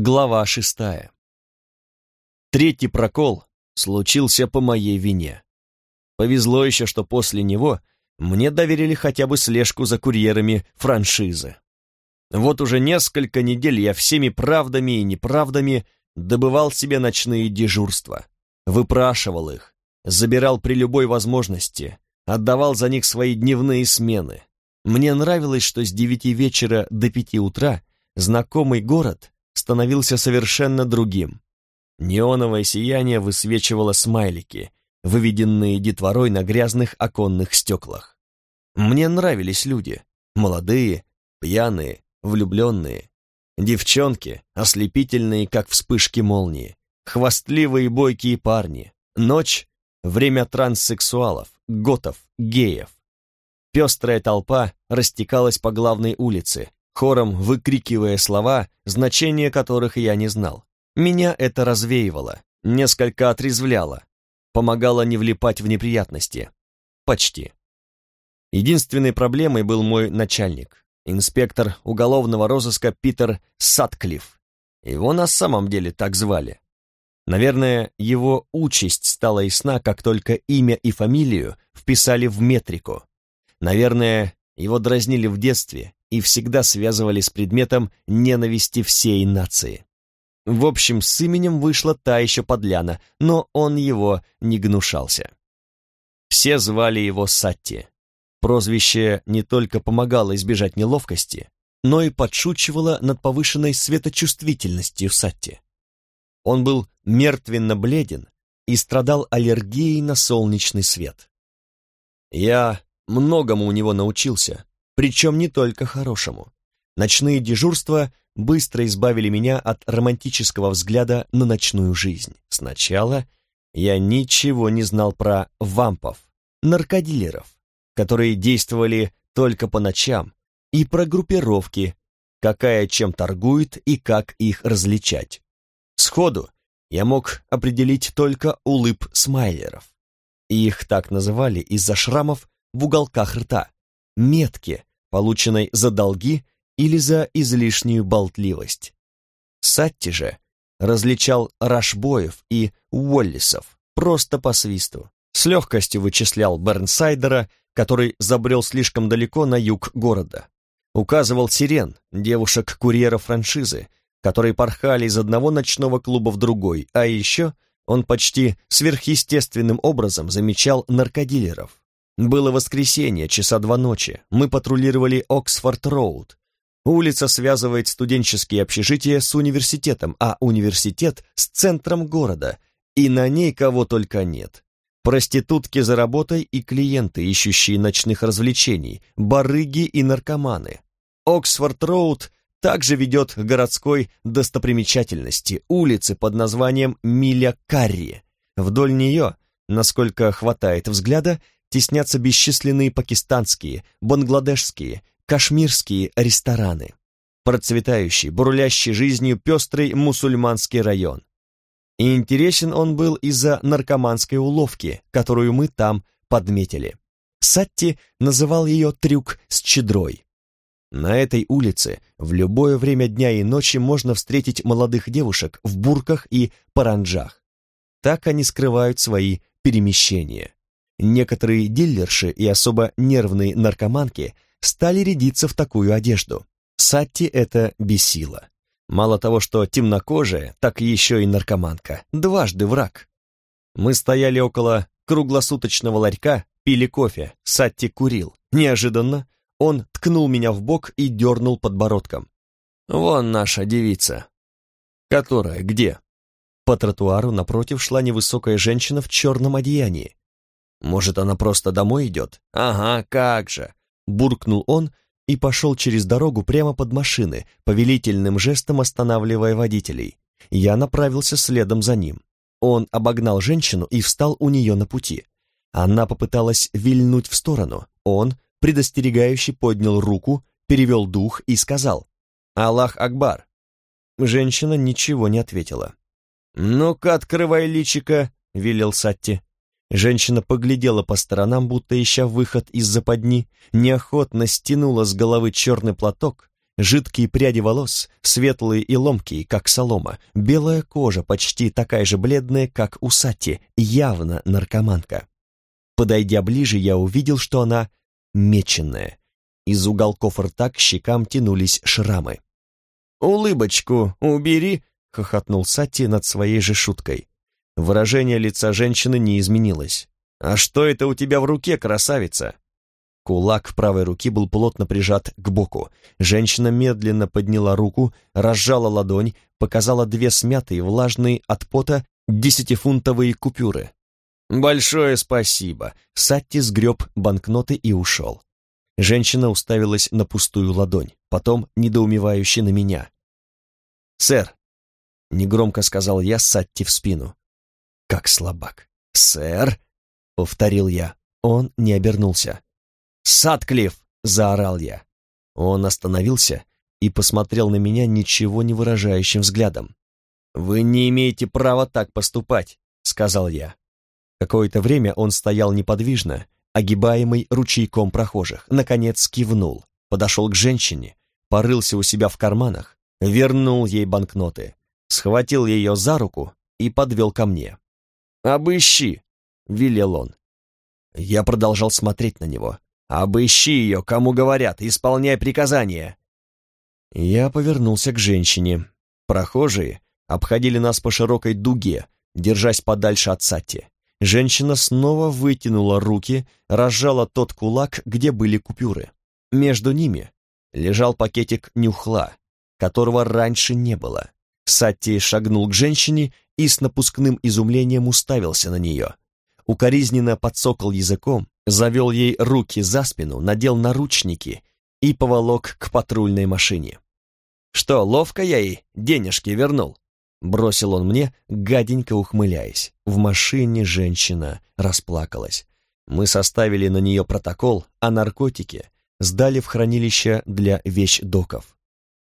Глава шестая. Третий прокол случился по моей вине. Повезло еще, что после него мне доверили хотя бы слежку за курьерами франшизы. Вот уже несколько недель я всеми правдами и неправдами добывал себе ночные дежурства, выпрашивал их, забирал при любой возможности, отдавал за них свои дневные смены. Мне нравилось, что с девяти вечера до пяти утра знакомый город становился совершенно другим. Неоновое сияние высвечивало смайлики, выведенные детворой на грязных оконных стеклах. Мне нравились люди, молодые, пьяные, влюбленные, девчонки, ослепительные, как вспышки молнии, хвастливые бойкие парни, ночь — время транссексуалов, готов, геев. Пестрая толпа растекалась по главной улице, хором выкрикивая слова, значения которых я не знал. Меня это развеивало, несколько отрезвляло, помогало не влипать в неприятности. Почти. Единственной проблемой был мой начальник, инспектор уголовного розыска Питер Сатклифф. Его на самом деле так звали. Наверное, его участь стала ясна, как только имя и фамилию вписали в метрику. Наверное, его дразнили в детстве, и всегда связывали с предметом ненависти всей нации. В общем, с именем вышла та еще подляна, но он его не гнушался. Все звали его Сатти. Прозвище не только помогало избежать неловкости, но и подшучивало над повышенной светочувствительностью Сатти. Он был мертвенно бледен и страдал аллергией на солнечный свет. Я многому у него научился, причем не только хорошему. Ночные дежурства быстро избавили меня от романтического взгляда на ночную жизнь. Сначала я ничего не знал про вампов, наркодилеров, которые действовали только по ночам, и про группировки, какая чем торгует и как их различать. Сходу я мог определить только улыб смайлеров. Их так называли из-за шрамов в уголках рта, метки, полученной за долги или за излишнюю болтливость. Сатти же различал рашбоев и уоллисов просто по свисту. С легкостью вычислял Бернсайдера, который забрел слишком далеко на юг города. Указывал сирен, девушек-курьеров франшизы, которые порхали из одного ночного клуба в другой, а еще он почти сверхъестественным образом замечал наркодилеров. Было воскресенье, часа два ночи. Мы патрулировали Оксфорд-Роуд. Улица связывает студенческие общежития с университетом, а университет с центром города, и на ней кого только нет. Проститутки за работой и клиенты, ищущие ночных развлечений, барыги и наркоманы. Оксфорд-Роуд также ведет к городской достопримечательности, улицы под названием Миля Карри. Вдоль нее, насколько хватает взгляда, теснятся бесчисленные пакистанские, бангладешские, кашмирские рестораны. Процветающий, бурлящий жизнью пестрый мусульманский район. И интересен он был из-за наркоманской уловки, которую мы там подметили. Сатти называл ее трюк с чедрой. На этой улице в любое время дня и ночи можно встретить молодых девушек в бурках и паранджах. Так они скрывают свои перемещения. Некоторые диллерши и особо нервные наркоманки стали рядиться в такую одежду. Сатти это бесило. Мало того, что темнокожая, так еще и наркоманка. Дважды враг. Мы стояли около круглосуточного ларька, пили кофе, Сатти курил. Неожиданно он ткнул меня в бок и дернул подбородком. «Вон наша девица». «Которая где?» По тротуару напротив шла невысокая женщина в черном одеянии. Может, она просто домой идет? Ага, как же!» Буркнул он и пошел через дорогу прямо под машины, повелительным жестом останавливая водителей. Я направился следом за ним. Он обогнал женщину и встал у нее на пути. Она попыталась вильнуть в сторону. Он, предостерегающе поднял руку, перевел дух и сказал «Аллах Акбар». Женщина ничего не ответила. «Ну-ка, открывай личика», — велел Сатти. Женщина поглядела по сторонам, будто ища выход из западни, неохотно стянула с головы черный платок, Жидкие пряди волос, светлые и ломкие, как солома, белая кожа почти такая же бледная, как у Сати, явно наркоманка. Подойдя ближе, я увидел, что она меченная. Из уголков рта к щекам тянулись шрамы. «Улыбочку убери!» — хохотнул Сати над своей же шуткой. Выражение лица женщины не изменилось. «А что это у тебя в руке, красавица?» Кулак правой руки был плотно прижат к боку. Женщина медленно подняла руку, разжала ладонь, показала две смятые, влажные от пота десятифунтовые купюры. «Большое спасибо!» Сатти сгреб банкноты и ушел. Женщина уставилась на пустую ладонь, потом недоумевающе на меня. «Сэр!» — негромко сказал я Сатти в спину. «Как слабак!» «Сэр!» — повторил я. Он не обернулся. «Садклифф!» — заорал я. Он остановился и посмотрел на меня ничего не выражающим взглядом. «Вы не имеете права так поступать», — сказал я. Какое-то время он стоял неподвижно, огибаемый ручейком прохожих. Наконец кивнул, подошел к женщине, порылся у себя в карманах, вернул ей банкноты, схватил ее за руку и подвел ко мне. «Обыщи!» — велел он. Я продолжал смотреть на него. «Обыщи ее, кому говорят, исполняй приказания!» Я повернулся к женщине. Прохожие обходили нас по широкой дуге, держась подальше от Сати. Женщина снова вытянула руки, разжала тот кулак, где были купюры. Между ними лежал пакетик нюхла, которого раньше не было. Сатти шагнул к женщине и с напускным изумлением уставился на нее. Укоризненно подсокал языком, завел ей руки за спину, надел наручники и поволок к патрульной машине. «Что, ловко я ей денежки вернул?» Бросил он мне, гаденько ухмыляясь. В машине женщина расплакалась. Мы составили на нее протокол о наркотике, сдали в хранилище для вещдоков.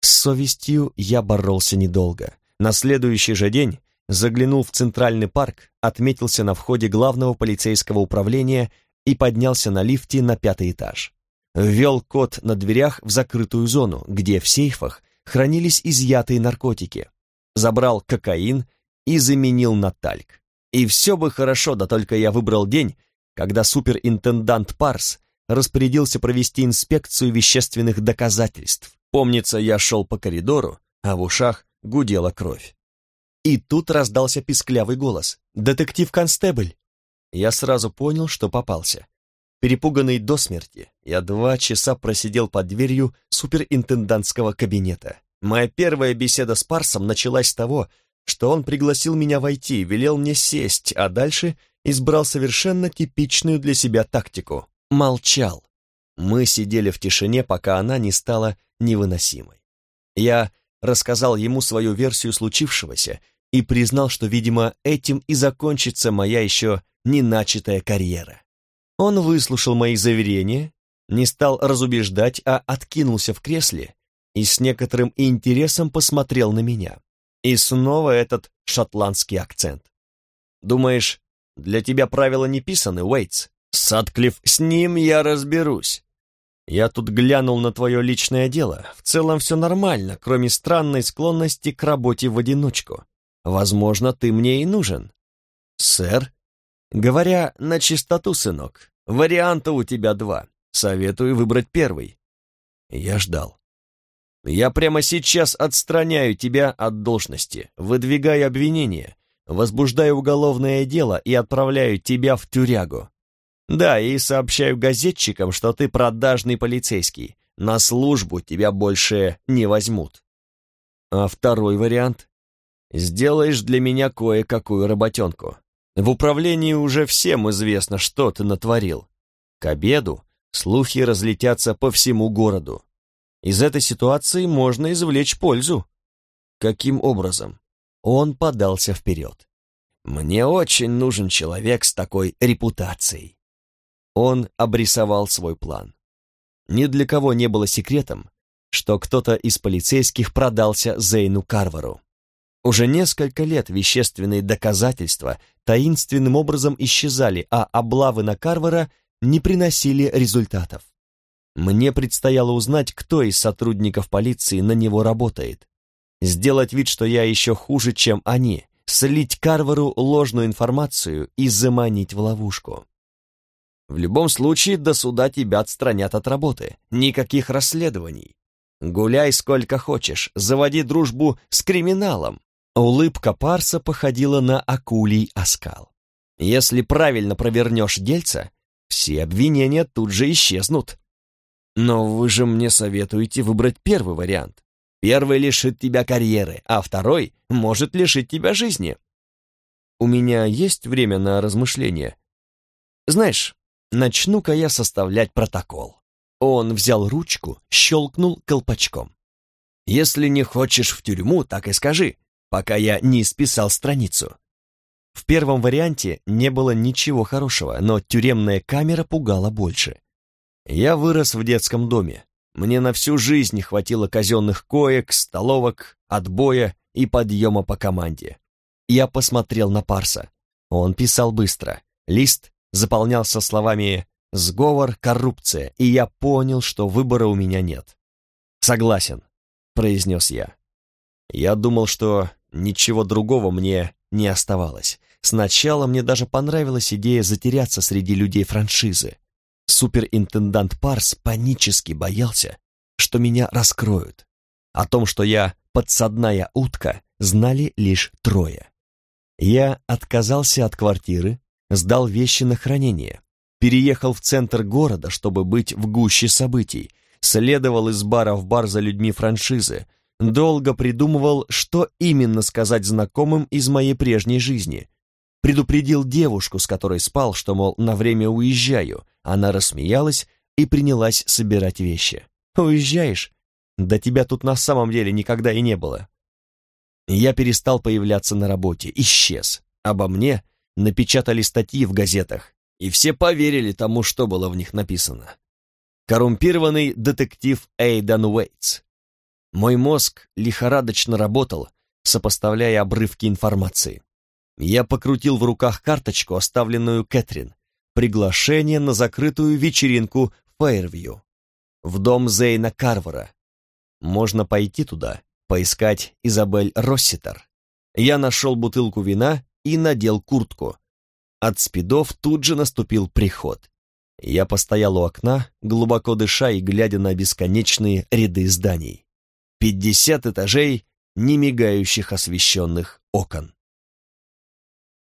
С совестью я боролся недолго. На следующий же день заглянул в Центральный парк, отметился на входе главного полицейского управления и поднялся на лифте на пятый этаж. Ввел код на дверях в закрытую зону, где в сейфах хранились изъятые наркотики. Забрал кокаин и заменил на тальк. И все бы хорошо, да только я выбрал день, когда суперинтендант Парс распорядился провести инспекцию вещественных доказательств. Помнится, я шел по коридору, а в ушах гудела кровь. И тут раздался писклявый голос. «Детектив-констебль!» я сразу понял, что попался. Перепуганный до смерти, я два часа просидел под дверью суперинтендантского кабинета. Моя первая беседа с Парсом началась с того, что он пригласил меня войти, велел мне сесть, а дальше избрал совершенно типичную для себя тактику. Молчал. Мы сидели в тишине, пока она не стала невыносимой. Я рассказал ему свою версию случившегося и признал, что, видимо, этим и закончится моя еще не начатая карьера. Он выслушал мои заверения, не стал разубеждать, а откинулся в кресле и с некоторым интересом посмотрел на меня. И снова этот шотландский акцент. «Думаешь, для тебя правила не писаны, Уэйтс? Садклифф, с ним я разберусь. Я тут глянул на твое личное дело. В целом все нормально, кроме странной склонности к работе в одиночку. Возможно, ты мне и нужен». «Сэр?» Говоря на чистоту, сынок, варианта у тебя два. Советую выбрать первый. Я ждал. Я прямо сейчас отстраняю тебя от должности, выдвигаю обвинение, возбуждаю уголовное дело и отправляю тебя в тюрягу. Да, и сообщаю газетчикам, что ты продажный полицейский. На службу тебя больше не возьмут. А второй вариант? Сделаешь для меня кое-какую работенку. В управлении уже всем известно, что ты натворил. К обеду слухи разлетятся по всему городу. Из этой ситуации можно извлечь пользу. Каким образом? Он подался вперед. Мне очень нужен человек с такой репутацией. Он обрисовал свой план. Ни для кого не было секретом, что кто-то из полицейских продался Зейну Карвару. Уже несколько лет вещественные доказательства таинственным образом исчезали, а облавы на Карвара не приносили результатов. Мне предстояло узнать, кто из сотрудников полиции на него работает. Сделать вид, что я еще хуже, чем они, слить Карвару ложную информацию и заманить в ловушку. В любом случае, до суда тебя отстранят от работы. Никаких расследований. Гуляй сколько хочешь, заводи дружбу с криминалом. Улыбка Парса походила на акулий оскал. Если правильно провернешь дельца, все обвинения тут же исчезнут. Но вы же мне советуете выбрать первый вариант. Первый лишит тебя карьеры, а второй может лишить тебя жизни. У меня есть время на размышления. Знаешь, начну-ка я составлять протокол. Он взял ручку, щелкнул колпачком. Если не хочешь в тюрьму, так и скажи, пока я не списал страницу. В первом варианте не было ничего хорошего, но тюремная камера пугала больше. Я вырос в детском доме. Мне на всю жизнь хватило казенных коек, столовок, отбоя и подъема по команде. Я посмотрел на Парса. Он писал быстро. Лист заполнялся словами «сговор, коррупция», и я понял, что выбора у меня нет. «Согласен», — произнес я. Я думал, что ничего другого мне не оставалось. Сначала мне даже понравилась идея затеряться среди людей франшизы. Суперинтендант Парс панически боялся, что меня раскроют. О том, что я подсадная утка, знали лишь трое. Я отказался от квартиры, сдал вещи на хранение, переехал в центр города, чтобы быть в гуще событий, следовал из бара в бар за людьми франшизы, долго придумывал, что именно сказать знакомым из моей прежней жизни. Предупредил девушку, с которой спал, что, мол, на время уезжаю. Она рассмеялась и принялась собирать вещи. «Уезжаешь? Да тебя тут на самом деле никогда и не было». Я перестал появляться на работе, исчез. Обо мне напечатали статьи в газетах, и все поверили тому, что было в них написано. Коррумпированный детектив Эйдан Уэйтс. Мой мозг лихорадочно работал, сопоставляя обрывки информации. Я покрутил в руках карточку, оставленную Кэтрин, приглашение на закрытую вечеринку в Фейервью, в дом Зейна Карвара. Можно пойти туда, поискать Изабель Росситер. Я нашел бутылку вина и надел куртку. От спидов тут же наступил приход. Я постоял у окна, глубоко дыша и глядя на бесконечные ряды зданий. Пятьдесят этажей немигающих освещенных окон.